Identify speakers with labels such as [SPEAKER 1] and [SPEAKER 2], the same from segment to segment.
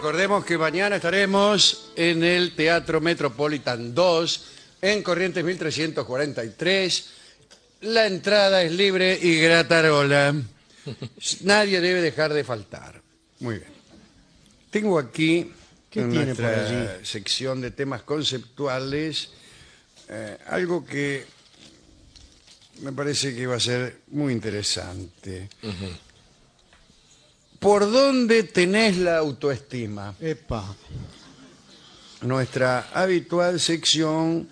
[SPEAKER 1] recordemos que mañana estaremos en el Teatro Metropolitan 2, en Corrientes 1343. La entrada es libre y gratarola. Nadie debe dejar de faltar. Muy bien. Tengo aquí,
[SPEAKER 2] ¿Qué
[SPEAKER 1] en
[SPEAKER 2] tiene
[SPEAKER 1] nuestra
[SPEAKER 2] por allí?
[SPEAKER 1] sección de temas conceptuales, eh, algo que me parece que va a ser muy interesante. ¿Por dónde tenés la autoestima?
[SPEAKER 2] Epa.
[SPEAKER 1] Nuestra habitual sección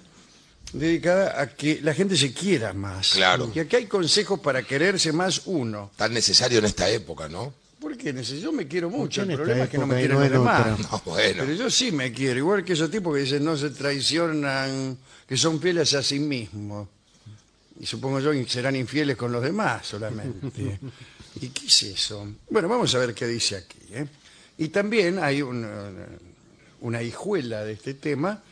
[SPEAKER 1] dedicada a que la gente se quiera más.
[SPEAKER 3] Claro.
[SPEAKER 1] Y aquí hay consejos para quererse más uno.
[SPEAKER 3] Tan necesario en esta época, ¿no?
[SPEAKER 1] Porque yo me quiero mucho, el problema es que no me quieren
[SPEAKER 2] no
[SPEAKER 1] los demás.
[SPEAKER 3] No, bueno.
[SPEAKER 1] Pero yo sí me quiero, igual que esos tipos que dicen no se traicionan, que son fieles a sí mismos. Y supongo yo que serán infieles con los demás solamente. ¿Y qué es eso? Bueno, vamos a ver qué dice aquí. ¿eh? Y también hay una, una hijuela de este tema,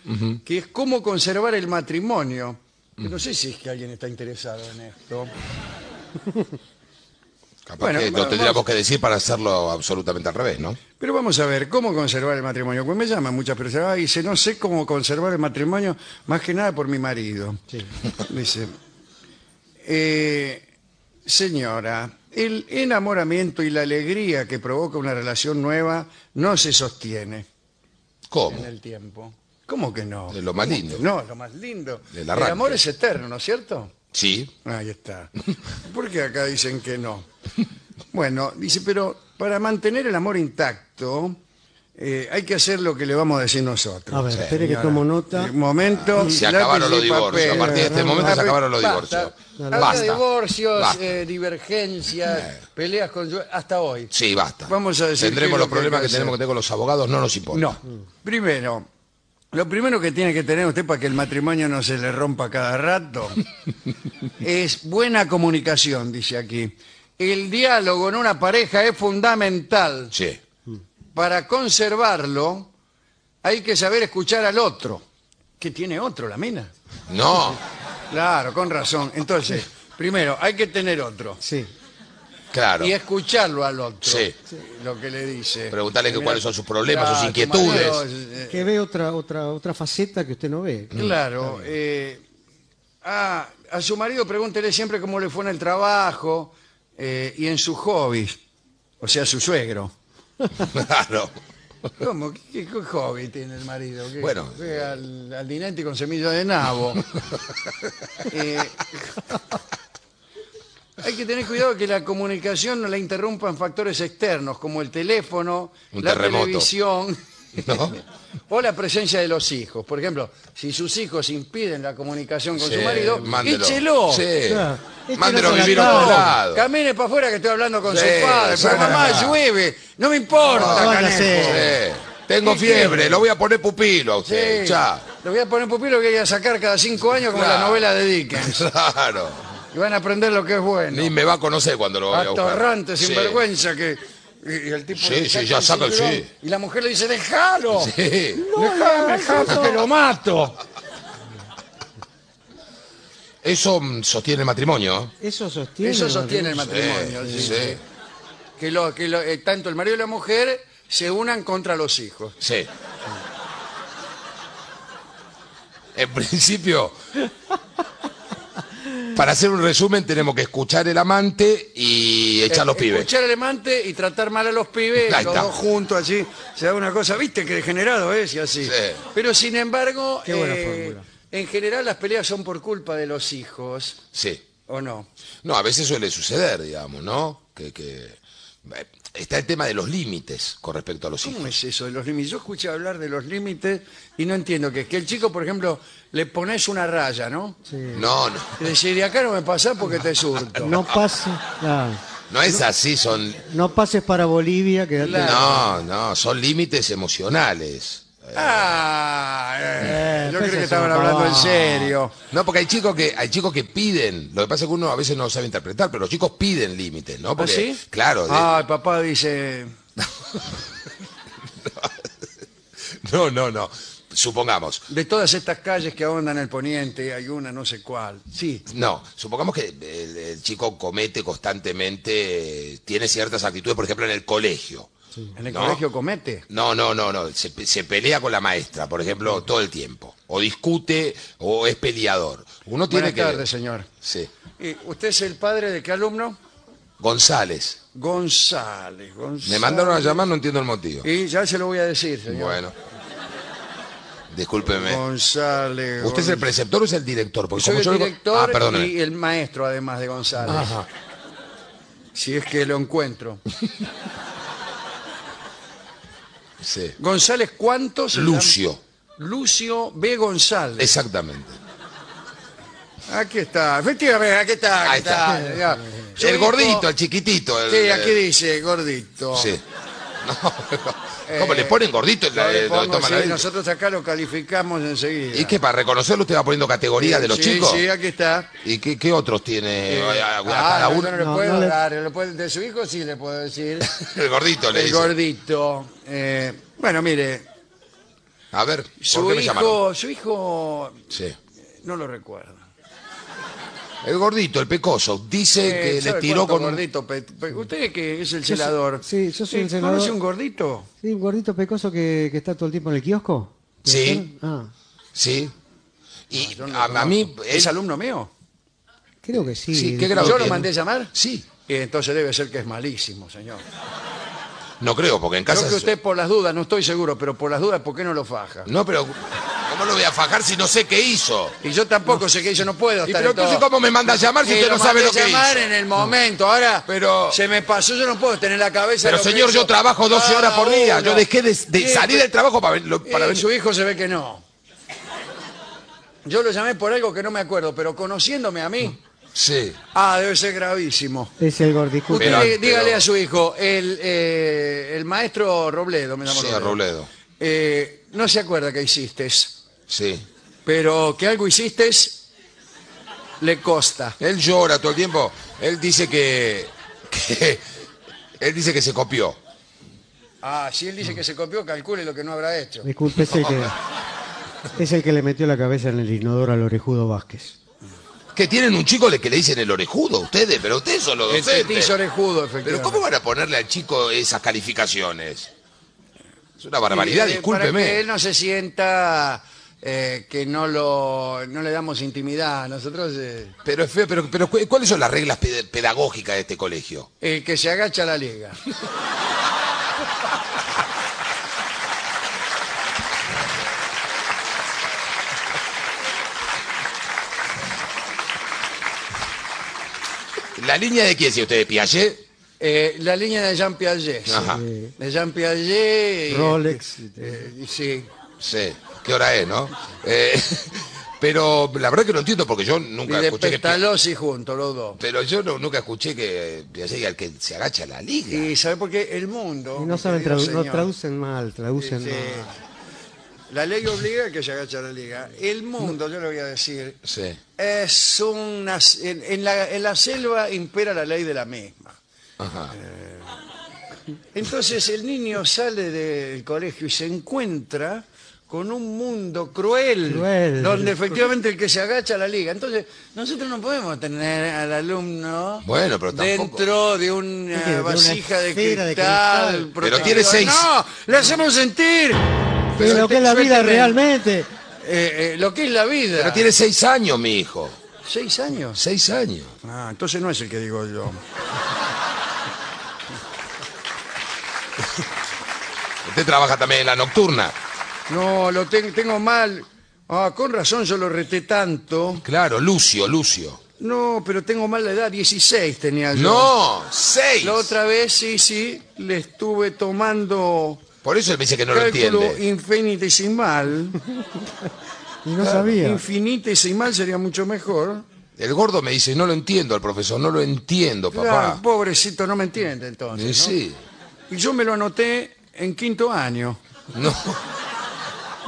[SPEAKER 1] que es cómo conservar el matrimonio. Que No sé si es que alguien está interesado en esto.
[SPEAKER 3] Capaz
[SPEAKER 1] Bueno,
[SPEAKER 3] que lo tendríamos que decir para hacerlo absolutamente al revés, ¿no?
[SPEAKER 1] Pero vamos a ver, ¿cómo conservar el matrimonio? Pues me llaman muchas personas, "Ay, dice, no sé cómo conservar el matrimonio, más que nada por mi marido. Dice, "Eh, señora, el enamoramiento y la alegría que provoca una relación nueva no se sostiene
[SPEAKER 3] ¿Cómo?
[SPEAKER 1] en el tiempo. ¿Cómo que no?
[SPEAKER 3] Es lo más
[SPEAKER 1] ¿Cómo
[SPEAKER 3] lindo.
[SPEAKER 1] No, lo más lindo.
[SPEAKER 3] El
[SPEAKER 1] el
[SPEAKER 3] arranque.
[SPEAKER 1] amor es eterno, ¿no es cierto?
[SPEAKER 3] Sí.
[SPEAKER 1] Ahí está. ¿Por qué acá dicen que no? Bueno, dice, pero para mantener el amor intacto eh, hay que hacer lo que le vamos a decir nosotros.
[SPEAKER 2] A ver,
[SPEAKER 3] Sí,
[SPEAKER 2] espere que
[SPEAKER 1] Señora,
[SPEAKER 2] tomo nota.
[SPEAKER 1] eh, momento.
[SPEAKER 3] Se
[SPEAKER 1] lápiz
[SPEAKER 3] acabaron los divorcios.
[SPEAKER 1] papel.
[SPEAKER 3] A partir de este momento se acabaron los
[SPEAKER 1] basta.
[SPEAKER 3] divorcios. Basta.
[SPEAKER 1] divorcios,
[SPEAKER 3] Basta.
[SPEAKER 1] eh, divergencias, peleas con... hasta hoy.
[SPEAKER 3] Sí, basta.
[SPEAKER 1] Vamos a decir qué
[SPEAKER 3] Tendremos
[SPEAKER 1] es
[SPEAKER 3] los
[SPEAKER 1] lo que hay
[SPEAKER 3] problemas
[SPEAKER 1] que
[SPEAKER 3] que tenemos que tener con los abogados, no nos importa.
[SPEAKER 1] No. Primero, lo primero que tiene que tener usted para que el matrimonio no se le rompa cada rato es buena comunicación, dice aquí. El diálogo en una pareja es fundamental.
[SPEAKER 3] Sí.
[SPEAKER 1] Para conservarlo hay que saber escuchar al otro. ¿Que tiene otro la mina?
[SPEAKER 3] No,
[SPEAKER 1] Claro, con razón. Entonces, primero, hay que tener otro.
[SPEAKER 2] Sí.
[SPEAKER 3] claro.
[SPEAKER 1] Y escucharlo al otro.
[SPEAKER 3] Sí.
[SPEAKER 1] Lo que le dice.
[SPEAKER 3] Preguntarle que
[SPEAKER 1] Mira,
[SPEAKER 3] cuáles son sus problemas,
[SPEAKER 1] claro,
[SPEAKER 3] sus
[SPEAKER 1] tu
[SPEAKER 3] inquietudes.
[SPEAKER 1] marido, eh,
[SPEAKER 2] Que ve otra, otra, otra faceta que usted no ve.
[SPEAKER 1] Claro. eh, ah, a su marido pregúntele siempre cómo le fue en el trabajo eh, y en sus hobbies. O sea, su suegro.
[SPEAKER 3] Claro.
[SPEAKER 1] ¿Cómo? ¿Qué, qué hobby tiene el marido? ¿Qué-
[SPEAKER 3] Bueno,
[SPEAKER 1] Juega al, al dinete con semilla de nabo. Eh, hay que tener cuidado que la comunicación no la interrumpan factores externos como el teléfono,
[SPEAKER 3] Un
[SPEAKER 1] la
[SPEAKER 3] terremoto.
[SPEAKER 1] televisión
[SPEAKER 3] ¿No?
[SPEAKER 1] o la presencia de los hijos. Por ejemplo, si sus hijos impiden la comunicación con
[SPEAKER 3] Sí,
[SPEAKER 1] su marido,
[SPEAKER 3] mándelo.
[SPEAKER 1] échelo.
[SPEAKER 3] Sí.
[SPEAKER 2] Claro. Este
[SPEAKER 3] Mándelo a
[SPEAKER 2] no se
[SPEAKER 3] vivir a otro lado.
[SPEAKER 1] Camine para afuera que estoy hablando con
[SPEAKER 3] Sí,
[SPEAKER 1] su padre. Pero mamá, llueve. No me importa,
[SPEAKER 2] No,
[SPEAKER 1] canejo.
[SPEAKER 2] váyase.
[SPEAKER 3] Sí. Tengo
[SPEAKER 1] ¿Qué
[SPEAKER 3] fiebre, lo voy a poner pupilo a usted.
[SPEAKER 1] Sí.
[SPEAKER 3] Ya.
[SPEAKER 1] Lo voy a poner pupilo que voy a sacar cada cinco años como
[SPEAKER 3] Claro.
[SPEAKER 1] la novela de Dickens.
[SPEAKER 3] Claro.
[SPEAKER 1] Y van a aprender lo que es bueno.
[SPEAKER 3] Ni me va a conocer cuando lo vaya a buscar.
[SPEAKER 1] Atorrante,
[SPEAKER 3] Sí.
[SPEAKER 1] sinvergüenza que... Y y el tipo
[SPEAKER 3] Sí,
[SPEAKER 1] le
[SPEAKER 3] sí, ya
[SPEAKER 1] el
[SPEAKER 3] saca
[SPEAKER 1] cinturón,
[SPEAKER 3] sí.
[SPEAKER 1] Y la mujer le dice, déjalo.
[SPEAKER 3] Sí.
[SPEAKER 1] Déjame, déjame, que lo mato.
[SPEAKER 3] Eso mm, sostiene el matrimonio.
[SPEAKER 2] Eso sostiene.
[SPEAKER 1] Eso sostiene el
[SPEAKER 2] matrimonio.
[SPEAKER 3] sí.
[SPEAKER 1] sí. Que, lo, que lo- eh, tanto el marido y la mujer se unan contra los hijos.
[SPEAKER 3] Sí. En principio, para hacer un resumen, tenemos que escuchar el amante y echar los
[SPEAKER 1] Eh,
[SPEAKER 3] pibes.
[SPEAKER 1] Escuchar al amante y tratar mal a los pibes,
[SPEAKER 3] Ahí
[SPEAKER 1] los
[SPEAKER 3] está.
[SPEAKER 1] dos juntos así, se da una cosa, viste que degenerado es y así.
[SPEAKER 3] Sí.
[SPEAKER 1] Pero sin embargo,
[SPEAKER 2] Qué buena
[SPEAKER 1] eh,
[SPEAKER 2] fórmula.
[SPEAKER 1] en general las peleas son por culpa de los hijos,
[SPEAKER 3] Sí.
[SPEAKER 1] ¿o no?
[SPEAKER 3] No, a veces suele suceder, digamos, ¿no? Que, que está el tema de los límites con respecto a los
[SPEAKER 1] ¿Cómo
[SPEAKER 3] hijos.
[SPEAKER 1] es eso de los límites? Yo escuché hablar de los límites y no entiendo que es que el chico, por ejemplo, le pones una raya, ¿no?
[SPEAKER 2] Sí.
[SPEAKER 3] No, no,
[SPEAKER 1] Y decir, de acá no me pasás porque te surto.
[SPEAKER 2] No pase, claro.
[SPEAKER 3] no es así, son...
[SPEAKER 2] no pases para Bolivia.
[SPEAKER 1] Claro.
[SPEAKER 3] No, no, son límites emocionales.
[SPEAKER 1] Ah, eh,
[SPEAKER 2] Eh,
[SPEAKER 1] yo creo que estaban hablando en serio.
[SPEAKER 3] No, porque hay chicos que hay chicos que piden, lo que pasa es que uno a veces no sabe interpretar, pero los chicos piden límites, ¿no?
[SPEAKER 1] ¿Ah,
[SPEAKER 3] Porque,
[SPEAKER 1] sí?
[SPEAKER 3] Claro, de-
[SPEAKER 1] Ah, el papá dice,
[SPEAKER 3] no, no, no. Supongamos,
[SPEAKER 1] de todas estas calles que ahondan el poniente, hay una no sé cuál. Sí,
[SPEAKER 3] no, supongamos que el, el chico comete constantemente, eh, tiene ciertas actitudes, por ejemplo, en el colegio.
[SPEAKER 1] ¿En el
[SPEAKER 3] No.
[SPEAKER 1] colegio comete?
[SPEAKER 3] No, no, no, no. Se, pe- se pelea con la maestra, por ejemplo, todo el tiempo. O discute o es peleador. Uno tiene
[SPEAKER 1] Buenas
[SPEAKER 3] que.
[SPEAKER 1] tardes, señor.
[SPEAKER 3] Sí.
[SPEAKER 1] ¿Y ¿Usted es el padre de qué alumno?
[SPEAKER 3] González.
[SPEAKER 1] González. González.
[SPEAKER 3] Me mandaron a llamar, no entiendo el motivo.
[SPEAKER 1] Y ya se lo voy a decir, señor.
[SPEAKER 3] Bueno. Discúlpeme.
[SPEAKER 1] González.
[SPEAKER 3] ¿Usted es el preceptor o es el director? Porque
[SPEAKER 1] Soy
[SPEAKER 3] como
[SPEAKER 1] el
[SPEAKER 3] yo le-
[SPEAKER 1] director
[SPEAKER 3] Ah, perdóneme.
[SPEAKER 1] y el maestro, además de González.
[SPEAKER 3] Ajá.
[SPEAKER 1] Si es que lo encuentro.
[SPEAKER 3] Sí.
[SPEAKER 1] González, ¿cuántos? se
[SPEAKER 3] Lucio.
[SPEAKER 1] llama? Lucio B. González.
[SPEAKER 3] Exactamente.
[SPEAKER 1] Aquí está. Efectivamente, aquí está. Aquí
[SPEAKER 3] Ahí está.
[SPEAKER 1] está. Ya. Su
[SPEAKER 3] el
[SPEAKER 1] hijo-
[SPEAKER 3] gordito, el chiquitito. El,
[SPEAKER 1] Sí, aquí dice gordito.
[SPEAKER 3] Sí. No, ¿Cómo le ponen gordito?
[SPEAKER 1] Le
[SPEAKER 3] Eh,
[SPEAKER 1] pongo,
[SPEAKER 3] toma
[SPEAKER 1] sí,
[SPEAKER 3] la-
[SPEAKER 1] nosotros acá lo calificamos enseguida.
[SPEAKER 3] ¿Y qué? ¿Para reconocerlo usted va poniendo categoría de los
[SPEAKER 1] sí,
[SPEAKER 3] chicos?
[SPEAKER 1] Sí, aquí está.
[SPEAKER 3] ¿Y qué, qué otros tiene? a, a- a
[SPEAKER 1] Ah,
[SPEAKER 3] cada
[SPEAKER 1] no,
[SPEAKER 3] uno.
[SPEAKER 1] no le
[SPEAKER 2] No,
[SPEAKER 1] puedo
[SPEAKER 2] no
[SPEAKER 1] dar. le puedo- de su hijo sí le puedo decir.
[SPEAKER 3] El gordito le
[SPEAKER 1] el
[SPEAKER 3] dice.
[SPEAKER 1] gordito. Eh, bueno, mire,
[SPEAKER 3] A ver, ¿por
[SPEAKER 1] su
[SPEAKER 3] qué me llamaron?
[SPEAKER 1] hijo, su hijo
[SPEAKER 3] Sí.
[SPEAKER 1] no lo recuerdo.
[SPEAKER 3] El gordito, el pecoso, dice
[SPEAKER 1] Eh,
[SPEAKER 3] que le
[SPEAKER 1] ¿sabe
[SPEAKER 3] tiró con...
[SPEAKER 1] gordito. pe- pe- Usted que es el
[SPEAKER 2] soy-
[SPEAKER 1] celador.
[SPEAKER 2] sí, yo soy el celador.
[SPEAKER 1] ¿Conoce un gordito?
[SPEAKER 2] Sí, un gordito pecoso que, que está todo el tiempo en el kiosco. ¿Puede
[SPEAKER 3] Sí.
[SPEAKER 2] Ah,
[SPEAKER 3] Sí. Y
[SPEAKER 1] Yo no lo
[SPEAKER 3] a, a
[SPEAKER 1] conozco.
[SPEAKER 3] mí...
[SPEAKER 1] ¿Es
[SPEAKER 3] él-
[SPEAKER 1] alumno mío?
[SPEAKER 2] creo que sí.
[SPEAKER 3] Sí, ¿qué grado
[SPEAKER 1] ¿Yo lo
[SPEAKER 3] tiene?
[SPEAKER 1] mandé a llamar?
[SPEAKER 3] Sí.
[SPEAKER 1] Y entonces debe ser que es malísimo, señor.
[SPEAKER 3] No creo, porque en casa...
[SPEAKER 1] Creo que usted por las dudas, no estoy seguro, pero por las dudas, ¿por qué no lo faja?
[SPEAKER 3] No, pero... ¿Cómo lo voy a fajar si no sé qué hizo?
[SPEAKER 1] Y yo tampoco sé que yo no puedo
[SPEAKER 3] Y
[SPEAKER 1] estar
[SPEAKER 3] pero
[SPEAKER 1] en todo.
[SPEAKER 3] entonces, ¿cómo me manda a llamar si
[SPEAKER 1] Y
[SPEAKER 3] usted no sabe
[SPEAKER 1] mandé
[SPEAKER 3] lo que
[SPEAKER 1] a llamar
[SPEAKER 3] hizo?
[SPEAKER 1] en el momento. Ahora
[SPEAKER 3] Pero-
[SPEAKER 1] se me pasó, yo no puedo tener la cabeza.
[SPEAKER 3] Pero
[SPEAKER 1] lo que
[SPEAKER 3] señor,
[SPEAKER 1] hizo
[SPEAKER 3] yo trabajo 12 horas por día.
[SPEAKER 1] uno.
[SPEAKER 3] Yo dejé de, de
[SPEAKER 1] Sí,
[SPEAKER 3] salir
[SPEAKER 1] pero-
[SPEAKER 3] del trabajo para, ver- lo- para
[SPEAKER 1] Eh,
[SPEAKER 3] ver...
[SPEAKER 1] su hijo se ve que no. Yo lo llamé por algo que no me acuerdo, pero conociéndome a mí,
[SPEAKER 3] Sí.
[SPEAKER 1] ah, debe ser gravísimo.
[SPEAKER 2] Es el gordito.
[SPEAKER 1] Usted
[SPEAKER 3] Pero-
[SPEAKER 1] le- dígale
[SPEAKER 3] pero-
[SPEAKER 1] a su hijo, el, eh, el maestro Robledo, me llamo
[SPEAKER 3] Sí, Robledo.
[SPEAKER 1] Eh, no se acuerda que hiciste,
[SPEAKER 3] Sí.
[SPEAKER 1] pero que algo hiciste le costa.
[SPEAKER 3] Él llora todo el tiempo. Él dice que... que él dice que se copió.
[SPEAKER 1] Ah, si él dice que se copió, calcule lo que no habrá hecho.
[SPEAKER 2] Disculpe, es el que es el que le metió la cabeza en el inodoro al orejudo Vázquez.
[SPEAKER 3] Que tienen un chico le- que le dicen el orejudo a ustedes, pero ustedes son los
[SPEAKER 1] El
[SPEAKER 3] docentes.
[SPEAKER 1] petiso orejudo,
[SPEAKER 3] Pero
[SPEAKER 1] efectivamente.
[SPEAKER 3] ¿cómo van a ponerle al chico esas calificaciones? Es una barbaridad,
[SPEAKER 1] Eh,
[SPEAKER 3] discúlpeme.
[SPEAKER 1] Para que él no se sienta eh, que no, lo, no le damos intimidad. Nosotros, eh,
[SPEAKER 3] Pero es feo, pero, pero ¿cu- ¿cuáles son las reglas ped- pedagógicas de este colegio?
[SPEAKER 1] el que se agacha a la liga.
[SPEAKER 3] ¿La línea de quién, si usted de Piaget?
[SPEAKER 1] Eh, la línea de Jean Piaget. sí.
[SPEAKER 3] Ajá.
[SPEAKER 1] De Jean Piaget. y-
[SPEAKER 2] Rolex.
[SPEAKER 1] eh, y sí.
[SPEAKER 3] Sí. ¿Qué hora es, no? Eh, pero la verdad que no entiendo porque yo
[SPEAKER 1] Y
[SPEAKER 3] nunca
[SPEAKER 1] de
[SPEAKER 3] escuché que...
[SPEAKER 1] Pestalozzi juntos, los dos.
[SPEAKER 3] Pero yo no- nunca escuché que Piaget el que se agacha a la liga.
[SPEAKER 1] Y sabe por qué el mundo.
[SPEAKER 2] Y no saben tradu- no traducen mal, traducen
[SPEAKER 1] Sí.
[SPEAKER 2] mal.
[SPEAKER 1] La ley obliga a que se agache a la liga. El mundo, yo le voy a decir,
[SPEAKER 3] Sí.
[SPEAKER 1] es una... En, en la, en la selva impera la ley de la misma.
[SPEAKER 3] Ajá.
[SPEAKER 1] Entonces el niño sale del colegio y se encuentra con un mundo cruel,
[SPEAKER 2] Cruel.
[SPEAKER 1] donde efectivamente el que se agacha a la liga. Entonces nosotros no podemos tener al alumno
[SPEAKER 3] Bueno, pero tampoco-
[SPEAKER 1] dentro de
[SPEAKER 2] ¿Qué
[SPEAKER 1] una?
[SPEAKER 2] ¿De
[SPEAKER 1] vasija de
[SPEAKER 2] de
[SPEAKER 1] cristal.
[SPEAKER 2] cristal?
[SPEAKER 3] Pero tiene seis.
[SPEAKER 1] No, le hacemos sentir
[SPEAKER 2] Pero lo que es la vida realmente.
[SPEAKER 1] eh, eh, lo que es la vida.
[SPEAKER 3] Pero tiene seis años, mi hijo.
[SPEAKER 1] seis años.
[SPEAKER 3] Seis años.
[SPEAKER 1] Ah, entonces no es el que digo yo.
[SPEAKER 3] Usted trabaja también en la nocturna.
[SPEAKER 1] No, lo ten- tengo mal. Ah, con razón yo lo reté tanto.
[SPEAKER 3] Claro, Lucio, Lucio.
[SPEAKER 1] No, pero tengo mal la edad, 16 tenía yo.
[SPEAKER 3] No, seis.
[SPEAKER 1] La otra vez sí, sí, le estuve tomando
[SPEAKER 3] Por eso él me dice que no lo
[SPEAKER 1] cálculo
[SPEAKER 3] entiende.
[SPEAKER 1] infinitesimal.
[SPEAKER 2] Y no sabía.
[SPEAKER 1] Infinitesimal sería mucho mejor.
[SPEAKER 3] El gordo me dice, no lo entiendo al profesor, no lo entiendo,
[SPEAKER 1] Claro,
[SPEAKER 3] papá.
[SPEAKER 1] pobrecito, no me entiende entonces. ¿no?
[SPEAKER 3] sí.
[SPEAKER 1] Y yo me lo anoté en quinto año.
[SPEAKER 3] No.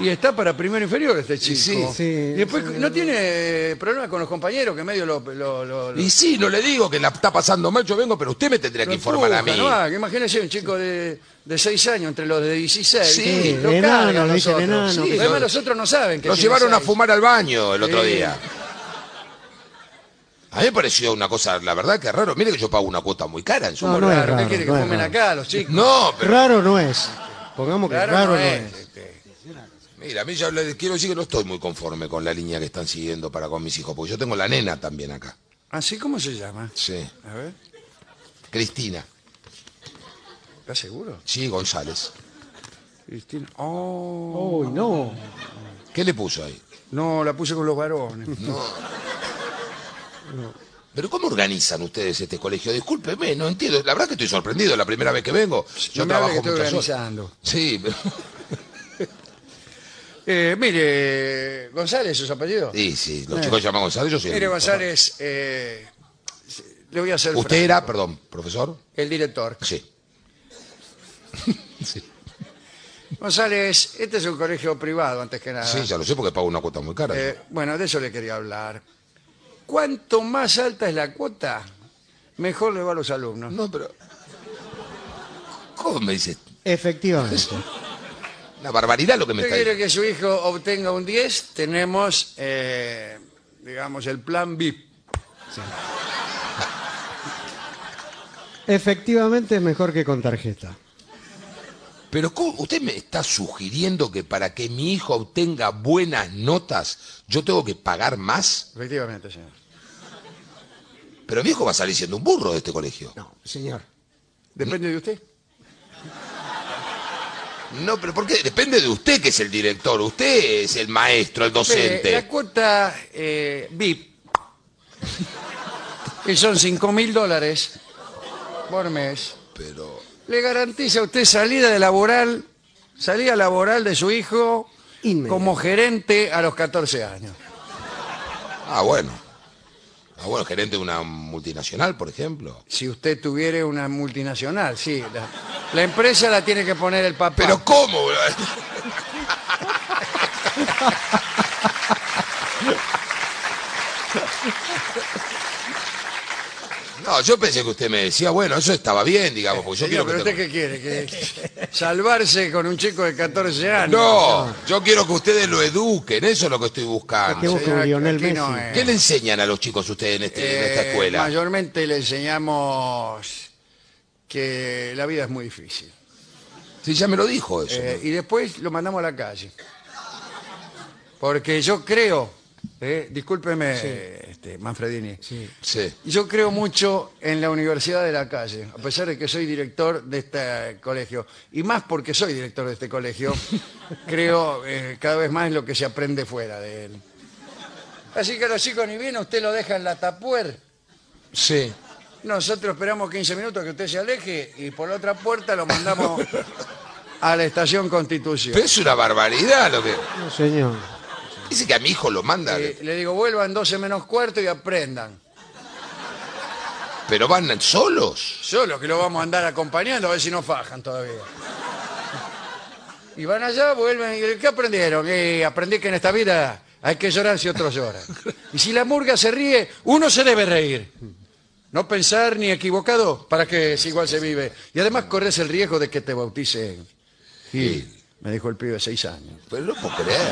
[SPEAKER 1] Y está para primero inferior este chico.
[SPEAKER 3] sí.
[SPEAKER 2] Sí,
[SPEAKER 1] y después no tiene problema con los compañeros que medio lo... lo- lo- lo-
[SPEAKER 3] Y sí, no le digo que la está pasando mal, yo vengo, pero usted me tendría
[SPEAKER 1] lo
[SPEAKER 3] que informar a mí.
[SPEAKER 1] empuja, ¿no? Ah, que imagínese un chico de, de 6 años entre los de 16.
[SPEAKER 3] Sí,
[SPEAKER 1] lo
[SPEAKER 2] enano,
[SPEAKER 1] cargan
[SPEAKER 2] le dicen
[SPEAKER 1] nosotros.
[SPEAKER 2] enano.
[SPEAKER 1] Sí, además
[SPEAKER 3] lo-
[SPEAKER 1] los otros no saben que
[SPEAKER 3] Lo
[SPEAKER 1] tiene
[SPEAKER 3] llevaron a
[SPEAKER 1] seis.
[SPEAKER 3] fumar al baño el otro
[SPEAKER 1] Sí.
[SPEAKER 3] día. A mí me pareció una cosa, la verdad que raro. Mire que yo pago una cuota muy cara en su
[SPEAKER 2] No,
[SPEAKER 3] momento.
[SPEAKER 2] no es
[SPEAKER 1] Claro, ¿qué
[SPEAKER 2] raro,
[SPEAKER 1] quiere que
[SPEAKER 2] no es
[SPEAKER 1] fumen
[SPEAKER 2] raro.
[SPEAKER 1] acá los chicos?
[SPEAKER 3] No, pero
[SPEAKER 2] Raro no es. Pongamos que
[SPEAKER 1] Claro,
[SPEAKER 2] raro
[SPEAKER 1] no
[SPEAKER 2] no
[SPEAKER 1] es.
[SPEAKER 3] Mira, a mí ya le quiero decir que no estoy muy conforme con la línea que están siguiendo para con mis hijos, porque yo tengo la nena también acá.
[SPEAKER 1] ¿Así cómo se llama?
[SPEAKER 3] Sí.
[SPEAKER 1] A ver,
[SPEAKER 3] Cristina.
[SPEAKER 1] ¿estás seguro?
[SPEAKER 3] Sí, González.
[SPEAKER 1] Cristina. Oh,
[SPEAKER 2] Uy, no.
[SPEAKER 3] ¿Qué le puso ahí?
[SPEAKER 1] no, la puse con los varones.
[SPEAKER 3] Pero ¿cómo organizan ustedes este colegio? Discúlpeme, no entiendo. La verdad que estoy sorprendido, la primera vez que vengo. Yo
[SPEAKER 1] No me
[SPEAKER 3] trabajo
[SPEAKER 1] que estoy
[SPEAKER 3] horas.
[SPEAKER 1] organizando.
[SPEAKER 3] Sí, pero-
[SPEAKER 1] Eh, mire, González, ¿su apellido?
[SPEAKER 3] sí, sí. Los chicos llaman González, yo soy el-
[SPEAKER 1] Mire, González, eh, le voy a hacer
[SPEAKER 3] ¿Usted
[SPEAKER 1] franco.
[SPEAKER 3] era, perdón, profesor?
[SPEAKER 1] el director.
[SPEAKER 3] Sí.
[SPEAKER 1] González, este es un colegio privado, antes que nada.
[SPEAKER 3] Sí, ya lo sé porque pago una cuota muy cara.
[SPEAKER 1] Eh, bueno, de eso le quería hablar. Cuanto más alta es la cuota, mejor le va a los alumnos.
[SPEAKER 3] No, pero... ¿Cómo me dice?
[SPEAKER 2] Efectivamente.
[SPEAKER 3] Una barbaridad lo que me está
[SPEAKER 1] quiere
[SPEAKER 3] diciendo.
[SPEAKER 1] que su hijo obtenga un 10, tenemos, eh, digamos, el plan VIP.
[SPEAKER 2] Efectivamente es mejor que con tarjeta.
[SPEAKER 3] Pero ¿cómo? usted me está sugiriendo que para que mi hijo obtenga buenas notas yo tengo que pagar más.
[SPEAKER 1] Efectivamente, señor.
[SPEAKER 3] Pero mi hijo va a salir siendo un burro de este colegio.
[SPEAKER 2] No, señor.
[SPEAKER 1] Depende de usted.
[SPEAKER 3] No, pero ¿por qué? Depende de usted que es el director. Usted es el maestro, el docente.
[SPEAKER 1] la cuota eh, VIP, que son 5 mil dólares por mes,
[SPEAKER 3] Pero...
[SPEAKER 1] le garantiza a usted salida de laboral, salida laboral de su hijo
[SPEAKER 2] Inmediato.
[SPEAKER 1] como gerente a los 14 años.
[SPEAKER 3] Ah, bueno. Ah, bueno, gerente de una multinacional, por ejemplo.
[SPEAKER 1] Si usted tuviera una multinacional, sí. La, la empresa la tiene que poner el papel.
[SPEAKER 3] Pero ¿cómo? No, yo pensé que usted me decía, bueno, eso estaba bien, digamos, porque yo
[SPEAKER 1] Señor,
[SPEAKER 3] quiero
[SPEAKER 1] pero
[SPEAKER 3] que...
[SPEAKER 1] usted qué quiere, que salvarse con un chico de 14 años.
[SPEAKER 3] No, yo quiero que ustedes lo eduquen, eso es lo que estoy
[SPEAKER 2] Que
[SPEAKER 3] buscando.
[SPEAKER 2] un
[SPEAKER 1] Señor,
[SPEAKER 2] Lionel
[SPEAKER 1] aquí
[SPEAKER 2] Messi.
[SPEAKER 1] no es.
[SPEAKER 3] ¿Qué le enseñan a los chicos ustedes en, este- en esta
[SPEAKER 1] Eh,
[SPEAKER 3] escuela?
[SPEAKER 1] Mayormente le enseñamos que la vida es muy difícil.
[SPEAKER 3] Sí, ya me lo dijo eso.
[SPEAKER 1] Eh, y después lo mandamos a la calle. Porque yo creo, eh, discúlpeme, este, Manfredini,
[SPEAKER 3] Sí.
[SPEAKER 1] yo creo mucho en la universidad de la calle, a pesar de que soy director de este colegio. Y más porque soy director de este colegio, creo eh, cada vez más en lo que se aprende fuera de él. Así que los chicos ni bien usted lo deja en la tapuer.
[SPEAKER 3] Sí.
[SPEAKER 1] Nosotros esperamos 15 minutos que usted se aleje y por la otra puerta lo mandamos a la estación Constitución.
[SPEAKER 3] Pero es una barbaridad lo que...
[SPEAKER 2] No, señor.
[SPEAKER 3] Dice que a mi hijo lo manda,
[SPEAKER 1] Eh, le digo, vuelvan 12 menos cuarto y aprendan.
[SPEAKER 3] pero van solos.
[SPEAKER 1] Solo que lo vamos a andar acompañando a ver si no fajan todavía. Y van allá, vuelven y ¿qué aprendieron? Eh, aprendí que en esta vida hay que llorar si otros lloran. Y si la murga se ríe, uno se debe reír. No pensar ni equivocado para que si igual se vive. Y además corres el riesgo de que te bauticen. Gil, me dijo el pibe de seis años.
[SPEAKER 3] Pero no puedo creer.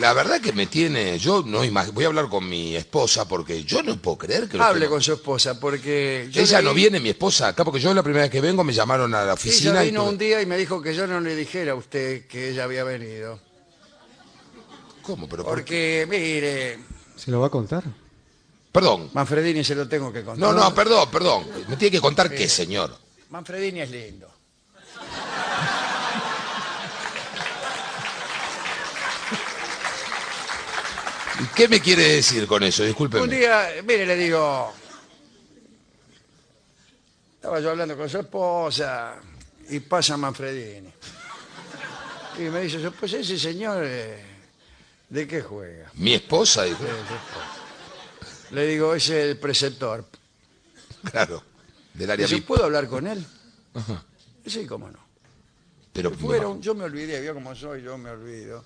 [SPEAKER 3] La verdad que me tiene, yo no imag- voy a hablar con mi esposa porque yo no puedo creer que lo
[SPEAKER 1] Hable
[SPEAKER 3] tengo-
[SPEAKER 1] con su esposa porque... yo
[SPEAKER 3] Ella no viene, mi esposa, acá porque yo la primera vez que vengo me llamaron a la oficina
[SPEAKER 1] Ella
[SPEAKER 3] y
[SPEAKER 1] vino
[SPEAKER 3] tuve-
[SPEAKER 1] un día y me dijo que yo no le dijera a usted que ella había venido.
[SPEAKER 3] ¿Cómo? Pero por?
[SPEAKER 1] Porque, mire,
[SPEAKER 2] ¿Se lo va a contar?
[SPEAKER 3] Perdón.
[SPEAKER 1] Manfredini se lo tengo que contar.
[SPEAKER 3] No, no, perdón, perdón. Me tiene que contar qué, señor.
[SPEAKER 1] Manfredini es lindo.
[SPEAKER 3] ¿Y ¿Qué me quiere decir con eso? Discúlpeme.
[SPEAKER 1] Un día, mire, le digo, estaba yo hablando con su esposa y pasa Manfredini. Y me dice, pues ese señor, eh, ¿de qué juega?
[SPEAKER 3] Mi esposa, dijo.
[SPEAKER 1] Le digo, es el preceptor.
[SPEAKER 3] Claro. Del área
[SPEAKER 1] Dice,
[SPEAKER 3] VIP.
[SPEAKER 1] ¿puedo hablar con él? Sí, cómo no.
[SPEAKER 3] Pero
[SPEAKER 1] Fueron, yo me olvidé, vio cómo soy, yo me olvido.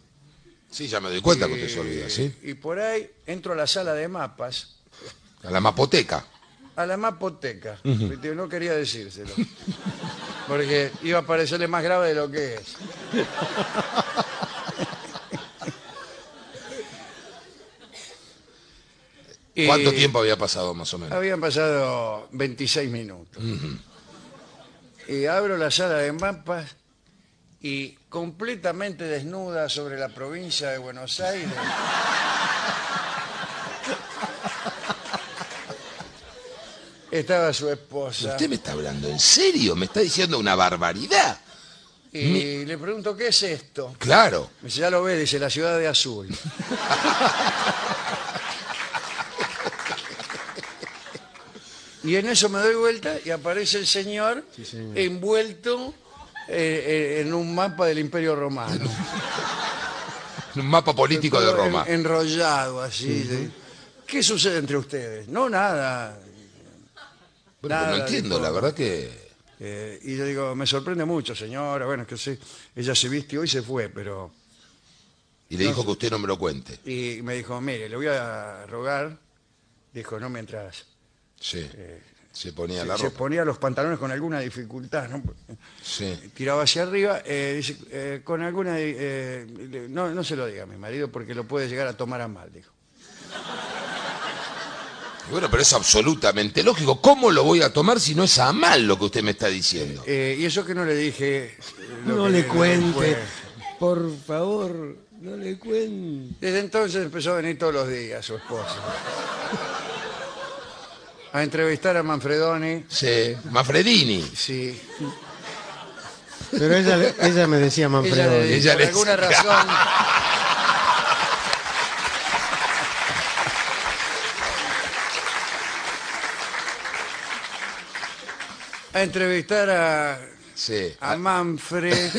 [SPEAKER 3] Sí, ya me doy cuenta que usted se olvida, ¿sí?
[SPEAKER 1] Y por ahí entro a la sala de mapas,
[SPEAKER 3] A la mapoteca.
[SPEAKER 1] a la mapoteca. No quería decírselo. porque iba a parecerle más grave de lo que es. Y
[SPEAKER 3] ¿Cuánto tiempo había pasado más o menos?
[SPEAKER 1] Habían pasado 26 minutos. Y abro la sala de mapas y completamente desnuda sobre la provincia de Buenos Aires. Estaba su esposa.
[SPEAKER 3] ¿Usted me está hablando en serio? ¿Me está diciendo una barbaridad?
[SPEAKER 1] Y le pregunto, ¿qué es esto?
[SPEAKER 3] Claro.
[SPEAKER 1] Me dice, ya lo ve, dice, la ciudad de azul. y en eso me doy vuelta y aparece el señor,
[SPEAKER 2] señor.
[SPEAKER 1] envuelto eh, eh, en un mapa del Imperio Romano.
[SPEAKER 3] Un mapa político de
[SPEAKER 1] Todo
[SPEAKER 3] Roma.
[SPEAKER 1] en- enrollado así. ¿sí? ¿Qué sucede entre ustedes? No, nada.
[SPEAKER 3] Bueno,
[SPEAKER 1] nada,
[SPEAKER 3] no entiendo,
[SPEAKER 1] dijo.
[SPEAKER 3] la verdad que...
[SPEAKER 1] Eh, y yo digo, me sorprende mucho, señora. Bueno, es que sí, ella se vistió y se fue, pero...
[SPEAKER 3] Y le dijo que usted no me lo cuente.
[SPEAKER 1] Y me dijo, mire, le voy a rogar. Dijo, no mientras
[SPEAKER 3] Sí. Se ponía
[SPEAKER 1] se,
[SPEAKER 3] la
[SPEAKER 1] se
[SPEAKER 3] ropa.
[SPEAKER 1] ponía los pantalones con alguna dificultad, ¿no?
[SPEAKER 3] Sí.
[SPEAKER 1] Tiraba hacia arriba, eh, dice, eh, con alguna... eh, le- no, no se lo diga a mi marido porque lo puede llegar a tomar a mal, dijo.
[SPEAKER 3] Y Bueno, pero es absolutamente lógico. ¿Cómo lo voy a tomar si no es a mal lo que usted me está diciendo?
[SPEAKER 1] Eh, y eso que no le dije... eh, lo
[SPEAKER 2] No
[SPEAKER 1] que
[SPEAKER 2] le
[SPEAKER 1] después.
[SPEAKER 2] cuente, por favor, no le cuente.
[SPEAKER 1] Desde entonces empezó a venir todos los días su esposa. A entrevistar a Manfredoni.
[SPEAKER 3] Sí. Manfredini.
[SPEAKER 1] Sí.
[SPEAKER 2] Pero ella, ella me decía
[SPEAKER 1] Ella,
[SPEAKER 2] Manfredo.
[SPEAKER 1] le-
[SPEAKER 3] Ella
[SPEAKER 1] por alguna razón... A entrevistar a,
[SPEAKER 3] Sí.
[SPEAKER 1] a Manfred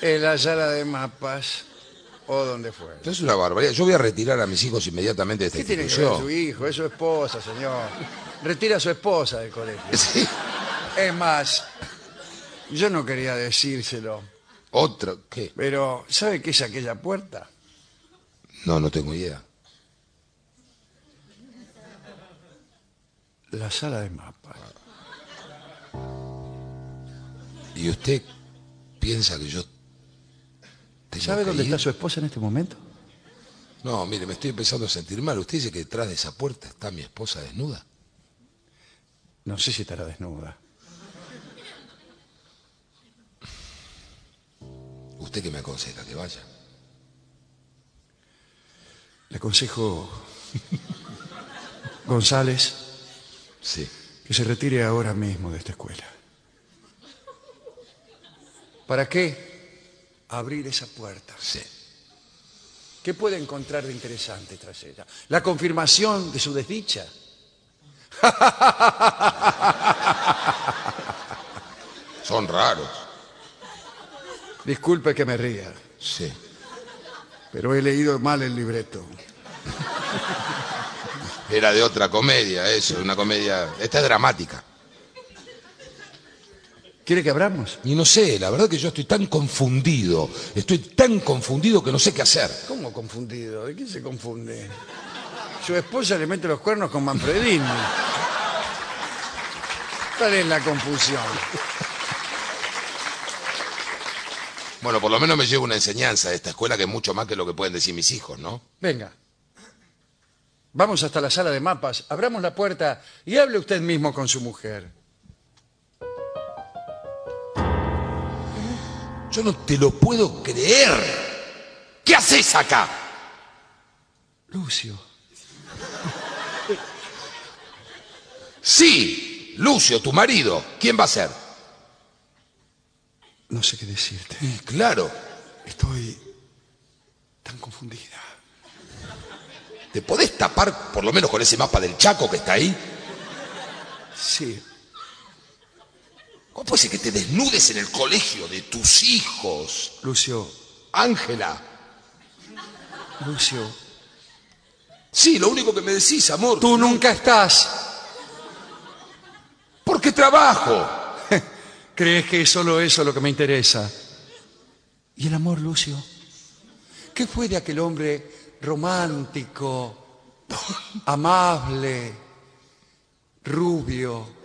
[SPEAKER 1] en la sala de mapas o donde fue.
[SPEAKER 3] Esto es una barbaridad. Yo voy a retirar a mis hijos inmediatamente de esta
[SPEAKER 1] ¿Qué tiene que ver su hijo? Es su esposa, señor. Retira a su esposa del colegio.
[SPEAKER 3] Sí.
[SPEAKER 1] Es más, yo no quería decírselo,
[SPEAKER 3] Otro. ¿Qué?
[SPEAKER 1] pero ¿sabe qué es aquella puerta?
[SPEAKER 3] No, no tengo idea.
[SPEAKER 1] La sala de mapas.
[SPEAKER 3] ¿Y usted piensa que yo
[SPEAKER 1] ¿Sabe dónde
[SPEAKER 3] ir?
[SPEAKER 1] está su esposa en este momento?
[SPEAKER 3] No, mire, me estoy empezando a sentir mal. Usted dice que detrás de esa puerta está mi esposa desnuda.
[SPEAKER 1] No sé si estará desnuda.
[SPEAKER 3] ¿Usted qué me aconseja? Que vaya.
[SPEAKER 1] Le aconsejo, González,
[SPEAKER 3] Sí.
[SPEAKER 1] que se retire ahora mismo de esta escuela. ¿Para qué? Abrir esa puerta.
[SPEAKER 3] Sí.
[SPEAKER 1] ¿Qué puede encontrar de interesante tras ella? ¿La confirmación de su desdicha?
[SPEAKER 3] Son raros.
[SPEAKER 1] Disculpe que me ría,
[SPEAKER 3] Sí.
[SPEAKER 1] pero he leído mal el libreto.
[SPEAKER 3] Era de otra comedia, eso, una comedia. Esta es dramática.
[SPEAKER 1] ¿Quiere que abramos?
[SPEAKER 3] Y no sé, la verdad que yo estoy tan confundido. Estoy tan confundido que no sé qué hacer.
[SPEAKER 1] ¿Cómo confundido? ¿De qué se confunde? Su esposa le mete los cuernos con Manfredini. ¿Cuál es la confusión?
[SPEAKER 3] Bueno, por lo menos me llevo una enseñanza de esta escuela que es mucho más que lo que pueden decir mis hijos, ¿no?
[SPEAKER 1] Venga. Vamos hasta la sala de mapas, abramos la puerta y hable usted mismo con su mujer.
[SPEAKER 3] Yo no te lo puedo creer. ¿Qué haces acá?
[SPEAKER 1] Lucio.
[SPEAKER 3] Sí, Lucio, tu marido. ¿Quién va a ser?
[SPEAKER 1] No sé qué decirte.
[SPEAKER 3] Y claro,
[SPEAKER 1] Estoy tan confundida.
[SPEAKER 3] ¿te podés tapar por lo menos con ese mapa del Chaco que está ahí?
[SPEAKER 1] Sí,
[SPEAKER 3] ¿Cómo puede ser que te desnudes en el colegio de tus hijos?
[SPEAKER 1] Lucio,
[SPEAKER 3] Ángela.
[SPEAKER 1] Lucio.
[SPEAKER 3] Sí, lo único que me decís, amor.
[SPEAKER 1] Tú nunca estás.
[SPEAKER 3] Porque trabajo.
[SPEAKER 1] ¿Crees que es solo eso lo que me interesa? ¿Y el amor, Lucio? ¿Qué fue de aquel hombre romántico, amable, rubio,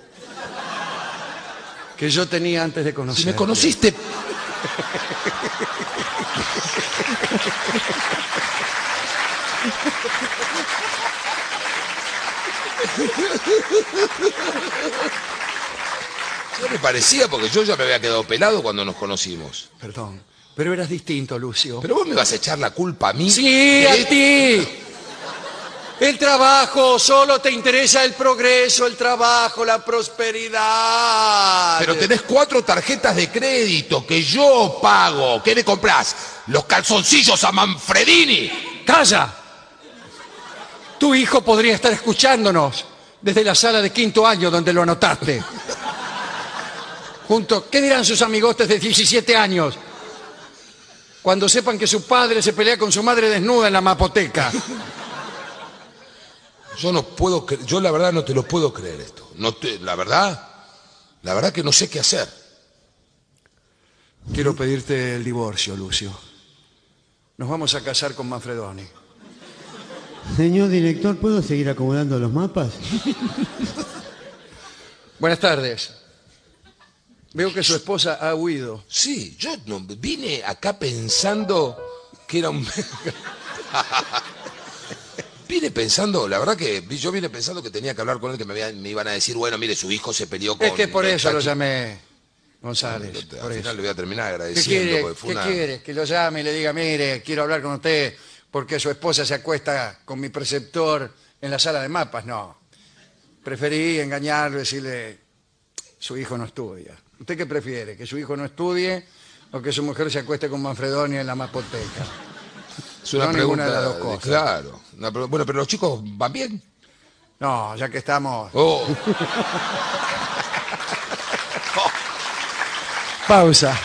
[SPEAKER 1] que yo tenía antes de
[SPEAKER 3] Si
[SPEAKER 1] conocer.
[SPEAKER 3] me conociste... Ya me parecía porque yo ya me había quedado pelado cuando nos conocimos.
[SPEAKER 1] Perdón, pero eras distinto, Lucio.
[SPEAKER 3] Pero vos me vas a echar la culpa a mí.
[SPEAKER 1] Sí, a
[SPEAKER 3] esto.
[SPEAKER 1] ti. El trabajo, solo te interesa el progreso, el trabajo, la prosperidad.
[SPEAKER 3] Pero tenés cuatro tarjetas de crédito que yo pago. ¿Qué le comprás? Los calzoncillos a Manfredini.
[SPEAKER 1] ¡Calla! Tu hijo podría estar escuchándonos desde la sala de quinto año donde lo anotaste. Junto, ¿qué dirán sus amigotes de 17 años? Cuando sepan que su padre se pelea con su madre desnuda en la mapoteca.
[SPEAKER 3] Yo no puedo, yo la verdad no te lo puedo creer esto. No te- la verdad, la verdad que no sé qué hacer.
[SPEAKER 1] Quiero pedirte el divorcio, Lucio. Nos vamos a casar con Manfredoni.
[SPEAKER 2] Señor director, ¿puedo seguir acomodando los mapas?
[SPEAKER 1] Buenas tardes. Veo que su esposa ha huido.
[SPEAKER 3] Sí, yo no, vine acá pensando que era un... vine pensando, la verdad que yo vine pensando que tenía que hablar con él, que me, iban a decir, bueno, mire, su hijo se peleó con...
[SPEAKER 1] Es que por eso lo
[SPEAKER 3] taxi".
[SPEAKER 1] llamé, González.
[SPEAKER 3] Al
[SPEAKER 1] por eso.
[SPEAKER 3] final le voy a terminar
[SPEAKER 1] ¿Qué
[SPEAKER 3] agradeciendo.
[SPEAKER 1] quiere?
[SPEAKER 3] porque fue
[SPEAKER 1] ¿Qué
[SPEAKER 3] una-
[SPEAKER 1] quiere? Que lo llame y le diga, mire, quiero hablar con usted porque su esposa se acuesta con mi preceptor en la sala de mapas. No. Preferí engañarlo y decirle, su hijo no estudia. ¿Usted qué prefiere? ¿Que su hijo no estudie o que su mujer se acueste con Manfredonia en la mapoteca?
[SPEAKER 3] Es una
[SPEAKER 1] No,
[SPEAKER 3] pregunta
[SPEAKER 1] de las dos cosas.
[SPEAKER 3] Claro. Una pre- bueno, pero los chicos van bien.
[SPEAKER 1] No, ya que estamos...
[SPEAKER 3] Oh.
[SPEAKER 1] Pausa.